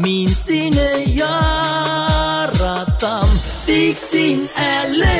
Мин сине яратам, тик син